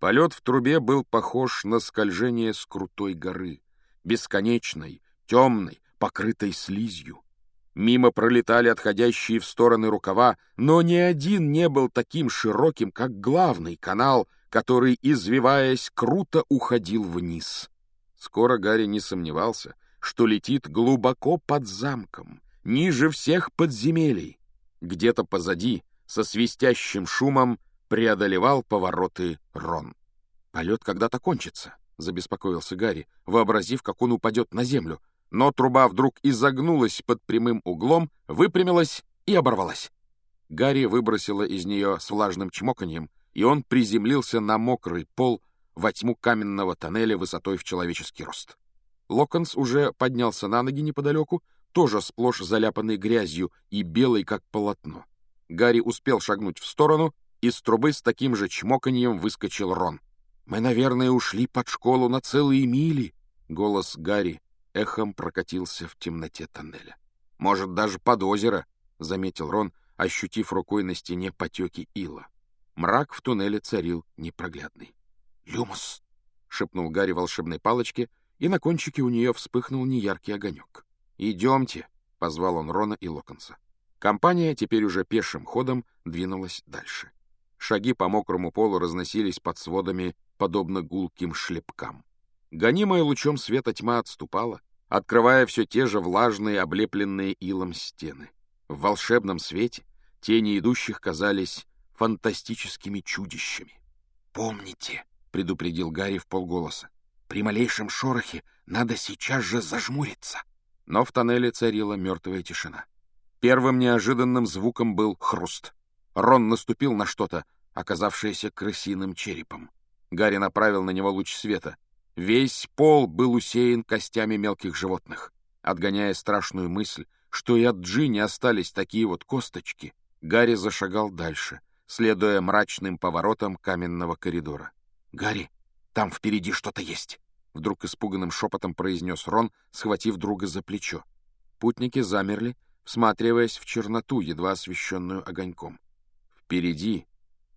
Полет в трубе был похож на скольжение с крутой горы, бесконечной, темной, покрытой слизью. Мимо пролетали отходящие в стороны рукава, но ни один не был таким широким, как главный канал, который, извиваясь, круто уходил вниз. Скоро Гарри не сомневался, что летит глубоко под замком, ниже всех подземелий. Где-то позади, со свистящим шумом, преодолевал повороты Рон. «Полет когда-то кончится», — забеспокоился Гарри, вообразив, как он упадет на землю. Но труба вдруг изогнулась под прямым углом, выпрямилась и оборвалась. Гарри выбросила из нее с влажным чмоканьем, и он приземлился на мокрый пол во тьму каменного тоннеля высотой в человеческий рост. Локонс уже поднялся на ноги неподалеку, тоже сплошь заляпанный грязью и белый, как полотно. Гарри успел шагнуть в сторону, из трубы с таким же чмоканьем выскочил Рон. «Мы, наверное, ушли под школу на целые мили!» Голос Гарри эхом прокатился в темноте тоннеля. «Может, даже под озеро!» — заметил Рон, ощутив рукой на стене потеки ила. Мрак в туннеле царил непроглядный. «Люмус!» — шепнул Гарри волшебной палочке, и на кончике у нее вспыхнул неяркий огонек. «Идемте!» — позвал он Рона и Локонса. Компания теперь уже пешим ходом двинулась дальше. Шаги по мокрому полу разносились под сводами, подобно гулким шлепкам. Гонимая лучом света тьма отступала, открывая все те же влажные, облепленные илом стены. В волшебном свете тени идущих казались фантастическими чудищами. «Помните», — предупредил Гарри в полголоса, — «при малейшем шорохе надо сейчас же зажмуриться». Но в тоннеле царила мертвая тишина. Первым неожиданным звуком был хруст. Рон наступил на что-то, оказавшееся крысиным черепом. Гарри направил на него луч света. Весь пол был усеян костями мелких животных. Отгоняя страшную мысль, что и от Джинни остались такие вот косточки, Гарри зашагал дальше, следуя мрачным поворотам каменного коридора. «Гарри, там впереди что-то есть!» Вдруг испуганным шепотом произнес Рон, схватив друга за плечо. Путники замерли, всматриваясь в черноту, едва освещенную огоньком. Впереди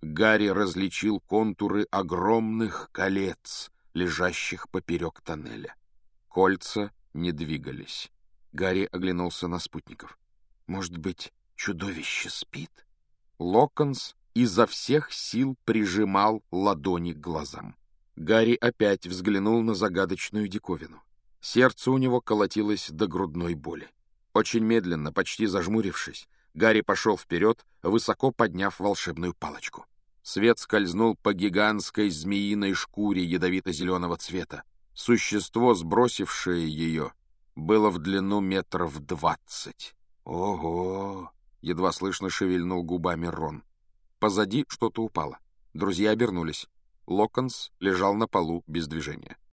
Гарри различил контуры огромных колец, лежащих поперек тоннеля. Кольца не двигались. Гарри оглянулся на спутников. «Может быть, чудовище спит?» Локонс изо всех сил прижимал ладони к глазам. Гарри опять взглянул на загадочную диковину. Сердце у него колотилось до грудной боли. Очень медленно, почти зажмурившись, Гарри пошел вперед, высоко подняв волшебную палочку. Свет скользнул по гигантской змеиной шкуре ядовито-зеленого цвета. Существо, сбросившее ее, было в длину метров двадцать. «Ого!» — едва слышно шевельнул губами Рон. Позади что-то упало. Друзья обернулись. Локонс лежал на полу без движения.